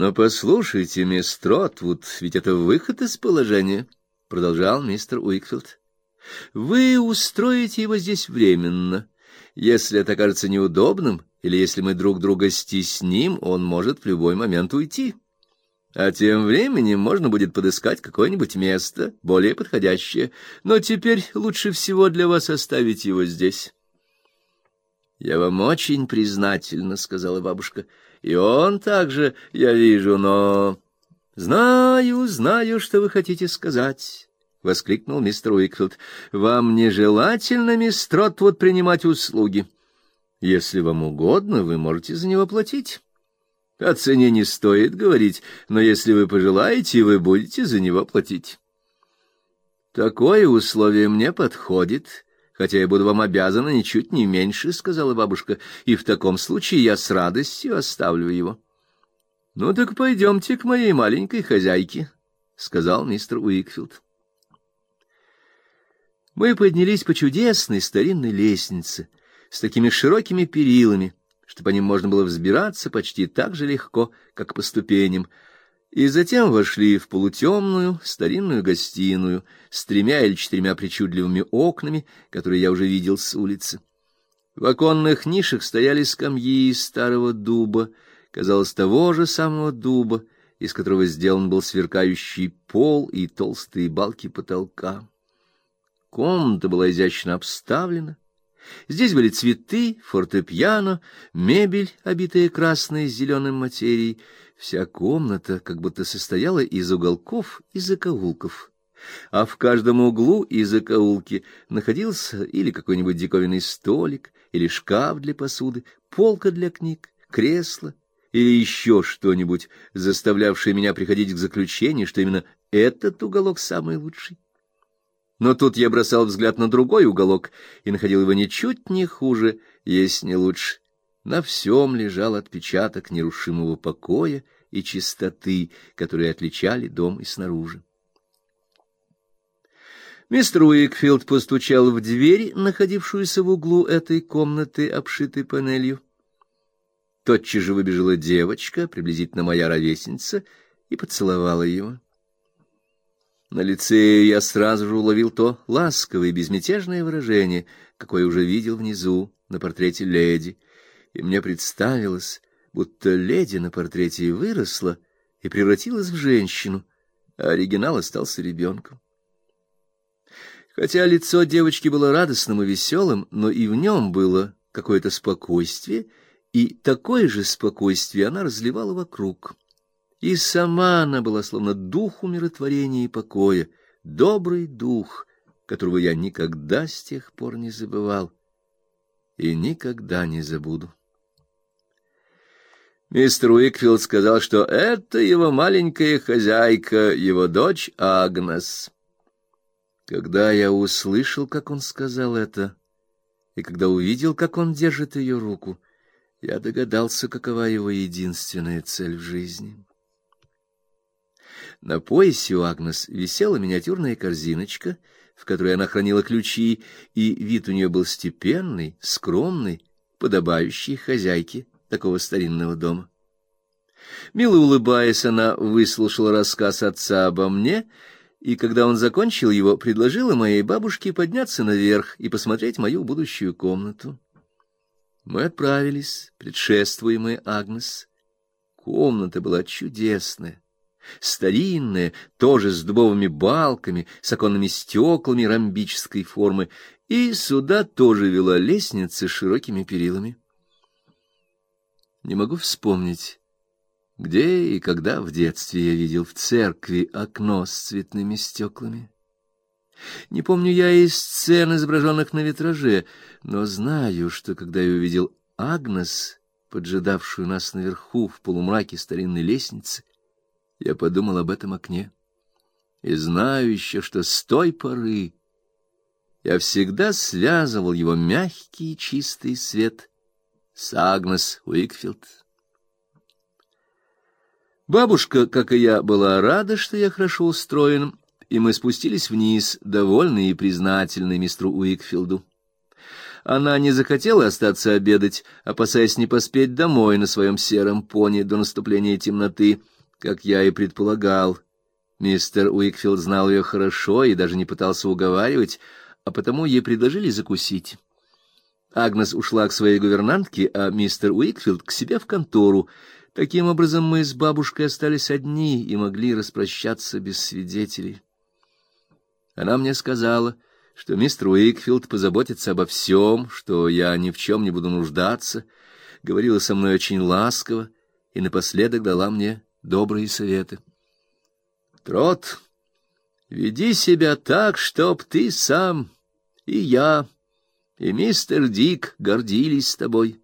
Но послушайте, мисс Тротвуд, ведь это выход из положения, продолжал мистер Уикфилд. Вы устроите его здесь временно. Если это кажется неудобным, или если мы друг друга стесним, он может в любой момент уйти. А тем временем можно будет подыскать какое-нибудь место, более подходящее. Но теперь лучше всего для вас оставить его здесь. — Я вам очень признательна, — сказала бабушка. — И он также, я вижу, но... — Знаю, знаю, что вы хотите сказать. — воскликнул мистер Уикфилд. — Вам нежелательно, мисс Тротвуд, принимать услуги. Если вам угодно, вы можете за него платить. О цене не стоит говорить, но если вы пожелаете, вы будете за него платить. Такое условие мне подходит, хотя я буду вам обязана ничуть не меньше, сказала бабушка, и в таком случае я с радостью оставлю его. Ну так пойдемте к моей маленькой хозяйке, сказал мистер Уикфилд. Мы поднялись по чудесной старинной лестнице с такими широкими перилами, что по ним можно было взбираться почти так же легко, как по ступеням, и затем вошли в полутемную старинную гостиную с тремя или четырьмя причудливыми окнами, которые я уже видел с улицы. В оконных нишах стояли скамьи из старого дуба, казалось, того же самого дуба, из которого сделан был сверкающий пол и толстые балки потолка. Комната была изящно обставлена, Здесь были цветы, фортепиано, мебель, обитая красной с зеленым материей. Вся комната как будто состояла из уголков и закоулков. А в каждом углу и закоулке находился или какой-нибудь диковинный столик, или шкаф для посуды, полка для книг, кресло или еще что-нибудь, заставлявшее меня приходить к заключению, что именно этот уголок самый лучший. Но тут я бросал взгляд на другой уголок и находил его ничуть не хуже, если не лучше. На всем лежал отпечаток нерушимого покоя и чистоты, которые отличали дом и снаружи. Мистер Уикфилд постучал в дверь, находившуюся в углу этой комнаты, обшитой панелью. Тотчас же выбежала девочка, приблизительно моя ровесница, и поцеловала его. На лице я сразу же уловил то ласковое безмятежное выражение, какое уже видел внизу на портрете леди, и мне представилось, будто леди на портрете выросла и превратилась в женщину, а оригинал остался ребенком. Хотя лицо девочки было радостным и веселым, но и в нем было какое-то спокойствие, и такое же спокойствие она разливала вокруг. И сама она была словно дух умиротворения и покоя, добрый дух, которого я никогда с тех пор не забывал и никогда не забуду. Мистер Уикфилд сказал, что это его маленькая хозяйка, его дочь Агнес. Когда я услышал, как он сказал это, и когда увидел, как он держит ее руку, я догадался, какова его единственная цель в жизни. На поясе у Агнес висела миниатюрная корзиночка, в которой она хранила ключи, и вид у нее был степенный, скромный, подобающий хозяйке такого старинного дома. Мило улыбаясь, она выслушала рассказ отца обо мне, и когда он закончил его, предложила моей бабушке подняться наверх и посмотреть мою будущую комнату. Мы отправились, предшествуемые Агнес. Комната была чудесная старинная, тоже с дубовыми балками, с оконными стеклами ромбической формы, и сюда тоже вела лестница с широкими перилами. Не могу вспомнить, где и когда в детстве я видел в церкви окно с цветными стеклами. Не помню я и сцен, изображенных на витраже, но знаю, что когда я увидел Агнес, поджидавшую нас наверху в полумраке старинной лестницы, я подумал об этом окне и знаю еще, что с той поры я всегда связывал его мягкий и чистый свет с Агнес Уикфилд. Бабушка, как и я, была рада, что я хорошо устроен, и мы спустились вниз, довольные и признательные мистеру Уикфилду. Она не захотела остаться обедать, опасаясь не поспеть домой на своем сером пони до наступления темноты, как я и предполагал. Мистер Уикфилд знал ее хорошо и даже не пытался уговаривать, а потому ей предложили закусить. Агнес ушла к своей гувернантке, а мистер Уикфилд к себе в контору. Таким образом мы с бабушкой остались одни и могли распрощаться без свидетелей. Она мне сказала, что мистер Уикфилд позаботится обо всем, что я ни в чем не буду нуждаться, говорила со мной очень ласково и напоследок дала мне добрые советы. Трот, веди себя так, чтоб ты сам и я и мистер Дик гордились тобой,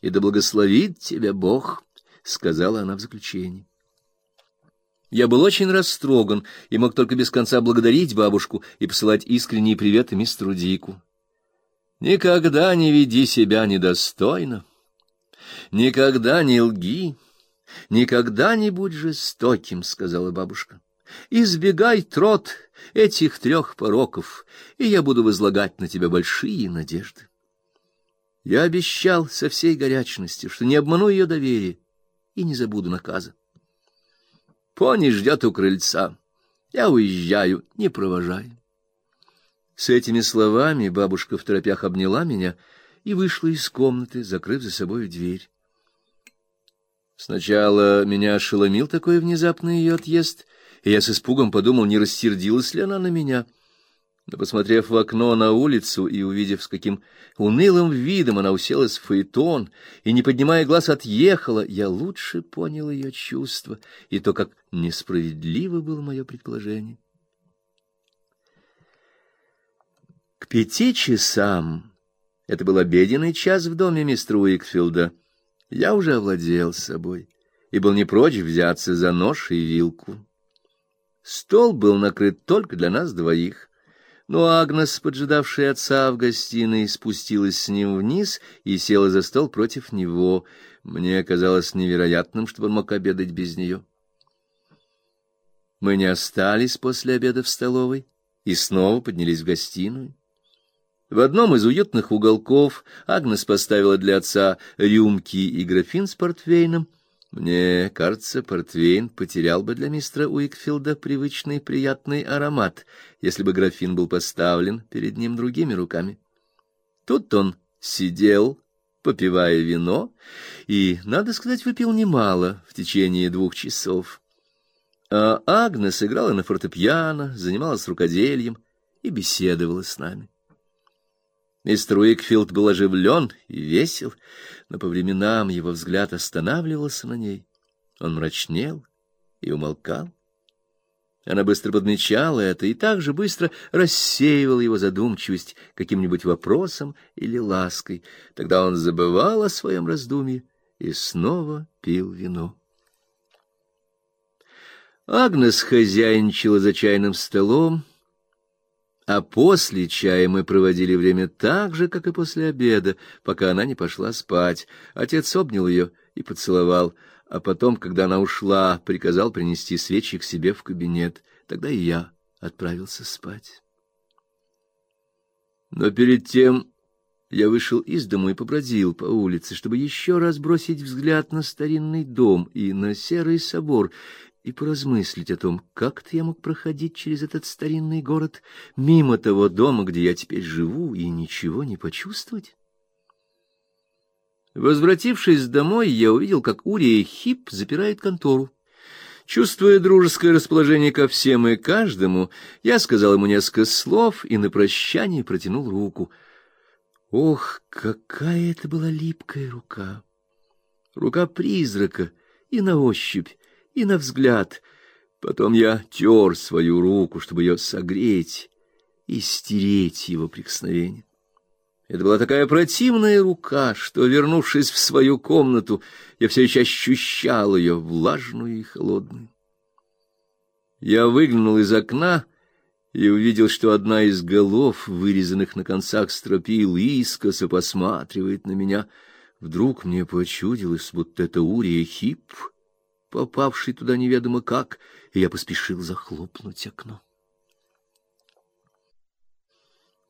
и да благословит тебя Бог, сказала она в заключении. Я был очень растроган и мог только без конца благодарить бабушку и посылать искренние приветы мистеру Дику. Никогда не веди себя недостойно, никогда не лги, никогда не будь жестоким, сказала бабушка. Избегай, трот, этих трех пороков, и я буду возлагать на тебя большие надежды. Я обещал со всей горячностью, что не обману ее доверие и не забуду наказа. Пони ждет у крыльца. Я уезжаю, не провожай. С этими словами бабушка в торопях обняла меня и вышла из комнаты, закрыв за собой дверь. Сначала меня ошеломил такой внезапный ее отъезд, и я с испугом подумал, не рассердилась ли она на меня. Но, посмотрев в окно на улицу и увидев, с каким унылым видом она уселась в фаэтон и, не поднимая глаз, отъехала, я лучше понял ее чувства и то, как несправедливо было мое предположение. К пяти часам, это был обеденный час в доме мистера Уикфилда, я уже овладел собой и был не прочь взяться за нож и вилку. Стол был накрыт только для нас двоих. Но Агнес, поджидавшая отца в гостиной, спустилась с ним вниз и села за стол против него. Мне казалось невероятным, чтобы он мог обедать без нее. Мы не остались после обеда в столовой и снова поднялись в гостиную. В одном из уютных уголков Агнес поставила для отца рюмки и графин с портвейном, мне кажется, портвейн потерял бы для мистера Уикфилда привычный приятный аромат, если бы графин был поставлен перед ним другими руками. Тут он сидел, попивая вино, и, надо сказать, выпил немало в течение двух часов. А Агнес играла на фортепиано, занималась рукоделием и беседовала с нами. Мистер Уикфилд был оживлен и весел, но по временам его взгляд останавливался на ней. Он мрачнел и умолкал. Она быстро подмечала это и так же быстро рассеивала его задумчивость каким-нибудь вопросом или лаской. Тогда он забывал о своем раздумье и снова пил вино. Агнес хозяйничала за чайным столом, а после чая мы проводили время так же, как и после обеда, пока она не пошла спать. Отец обнял ее и поцеловал, а потом, когда она ушла, приказал принести свечи к себе в кабинет. Тогда и я отправился спать. Но перед тем я вышел из дому и побродил по улице, чтобы еще раз бросить взгляд на старинный дом и на серый собор, и поразмыслить о том, как-то я мог проходить через этот старинный город мимо того дома, где я теперь живу, и ничего не почувствовать. Возвратившись домой, я увидел, как Урия Хип запирает контору. Чувствуя дружеское расположение ко всем и каждому, я сказал ему несколько слов и на прощание протянул руку. Ох, какая это была липкая рука! Рука призрака и на ощупь, и на взгляд. Потом я тер свою руку, чтобы ее согреть и стереть его прикосновение. Это была такая противная рука, что, вернувшись в свою комнату, я все еще ощущал ее влажную и холодную. Я выглянул из окна и увидел, что одна из голов, вырезанных на концах стропил, искоса посматривает на меня. Вдруг мне почудилось, будто это Урия Хип — попавший туда неведомо как, и я поспешил захлопнуть окно.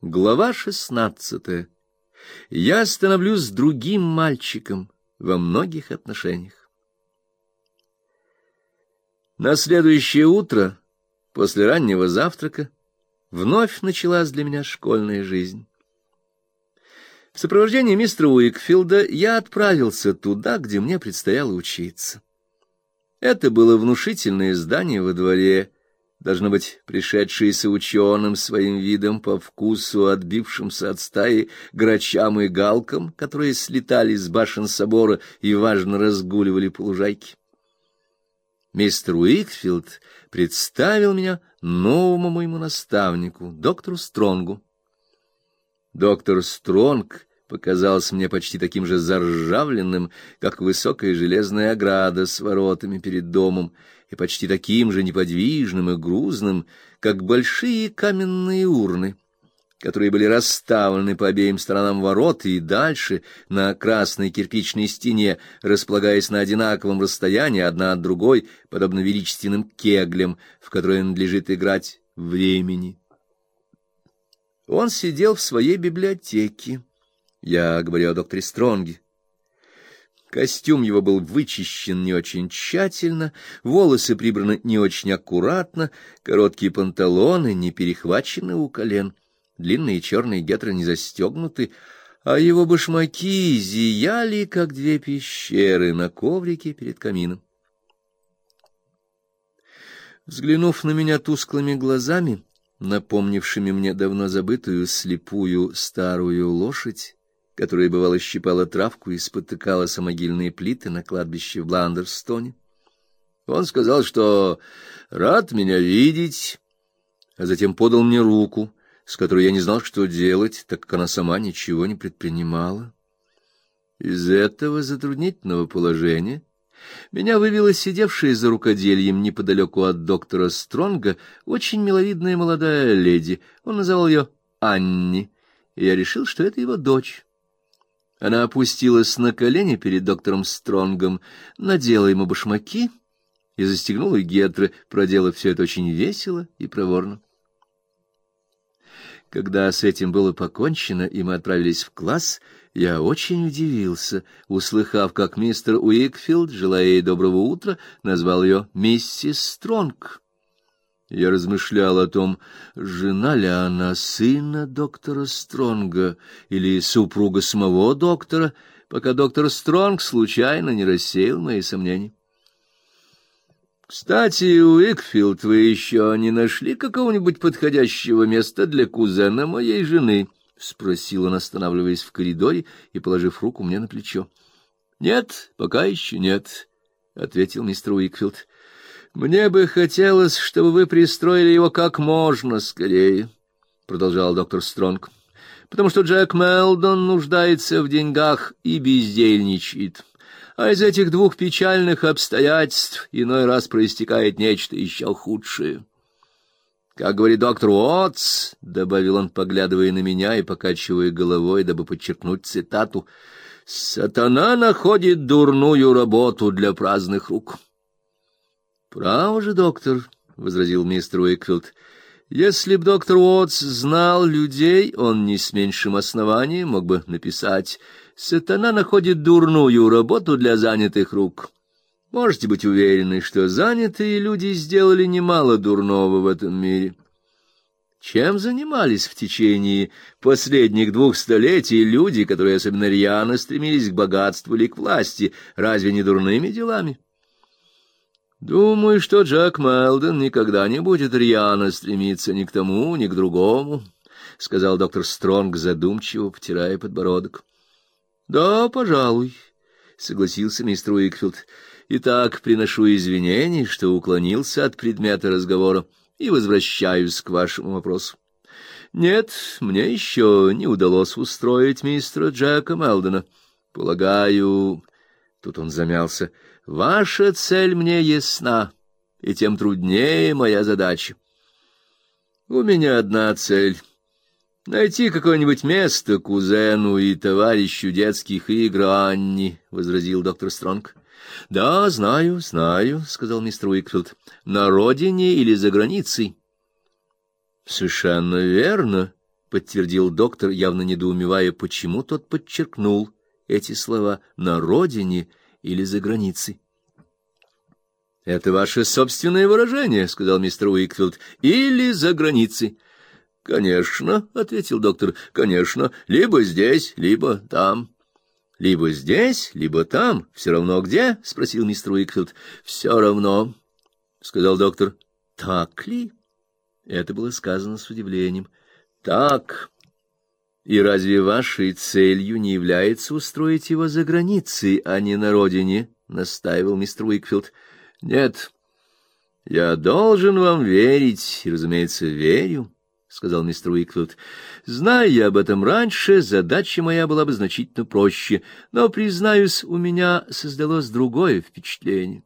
Глава шестнадцатая. Я становлюсь другим мальчиком во многих отношениях. На следующее утро, после раннего завтрака, вновь началась для меня школьная жизнь. В сопровождении мистера Уикфилда я отправился туда, где мне предстояло учиться. Это было внушительное здание во дворе, должно быть, пришедшееся ученым своим видом по вкусу, отбившимся от стаи грачам и галкам, которые слетали с башен собора и важно разгуливали по лужайке. Мистер Уикфилд представил меня новому моему наставнику, доктору Стронгу. Доктор Стронг показался мне почти таким же заржавленным, как высокая железная ограда с воротами перед домом, и почти таким же неподвижным и грузным, как большие каменные урны, которые были расставлены по обеим сторонам ворот и дальше на красной кирпичной стене, располагаясь на одинаковом расстоянии одна от другой, подобно величественным кеглям, в которые надлежит играть времени. Он сидел в своей библиотеке. Я говорю о докторе Стронге. Костюм его был вычищен не очень тщательно, волосы прибраны не очень аккуратно, короткие панталоны не перехвачены у колен, длинные черные гетры не застегнуты, а его башмаки зияли, как две пещеры на коврике перед камином. Взглянув на меня тусклыми глазами, напомнившими мне давно забытую слепую старую лошадь, которая бывало щипала травку и спотыкалась о могильные плиты на кладбище в Бландерстоне. Он сказал, что рад меня видеть, а затем подал мне руку, с которой я не знал, что делать, так как она сама ничего не предпринимала. Из этого затруднительного положения меня вывела сидевшая за рукоделием неподалеку от доктора Стронга очень миловидная молодая леди. Он называл ее Анни, и я решил, что это его дочь. Она опустилась на колени перед доктором Стронгом, надела ему башмаки и застегнула гетры, проделав все это очень весело и проворно. Когда с этим было покончено, и мы отправились в класс, я очень удивился, услыхав, как мистер Уикфилд, желая ей доброго утра, назвал ее миссис Стронг. Я размышлял о том, жена ли она сына доктора Стронга или супруга самого доктора, пока доктор Стронг случайно не рассеял мои сомнения. Кстати, Уикфилд, вы еще не нашли какого-нибудь подходящего места для кузена моей жены? — спросил он, останавливаясь в коридоре и положив руку мне на плечо. — Нет, пока еще нет, — ответил мистер Уикфилд. — Мне бы хотелось, чтобы вы пристроили его как можно скорее, — продолжал доктор Стронг, — потому что Джек Мелдон нуждается в деньгах и бездельничает. А из этих двух печальных обстоятельств иной раз проистекает нечто еще худшее. Как говорит доктор Уотс, — добавил он, поглядывая на меня и покачивая головой, дабы подчеркнуть цитату, — «Сатана находит дурную работу для праздных рук». «Право же, доктор», — возразил мистер Уикфилд, — «если б доктор Уотс знал людей, он не с меньшим основанием мог бы написать «Сатана находит дурную работу для занятых рук». Можете быть уверены, что занятые люди сделали немало дурного в этом мире. Чем занимались в течение последних двух столетий люди, которые особенно рьяно стремились к богатству или к власти, разве не дурными делами? Думаю, что Джек Мелдон никогда не будет рьяно стремиться ни к тому, ни к другому, — сказал доктор Стронг задумчиво, потирая подбородок. — Да, пожалуй, — согласился мистер Уикфилд. Итак, приношу извинения, что уклонился от предмета разговора и возвращаюсь к вашему вопросу. Нет, мне еще не удалось устроить мистера Джека Мелдона. Полагаю, тут он замялся. Ваша цель мне ясна, и тем труднее моя задача. У меня одна цель — найти какое-нибудь место кузену и товарищу детских игр Анни, — возразил доктор Стронг. — Да, знаю, знаю, — сказал мистер Уикфилд. — На родине или за границей? — Совершенно верно, — подтвердил доктор, явно недоумевая, почему тот подчеркнул эти слова «на родине» или «за границей». «Это ваше собственное выражение», — сказал мистер Уикфилд, — «или за границей». «Конечно», — ответил доктор, — «конечно, либо здесь, либо там». «Либо здесь, либо там, все равно где?» — спросил мистер Уикфилд. «Все равно», — сказал доктор. «Так ли?» Это было сказано с удивлением. «Так. И разве вашей целью не является устроить его за границей, а не на родине?» — настаивал мистер Уикфилд. Нет, я должен вам верить, и, разумеется, верю, — сказал мистер Уикфилд. Зная я об этом раньше, задача моя была бы значительно проще, но, признаюсь, у меня создалось другое впечатление.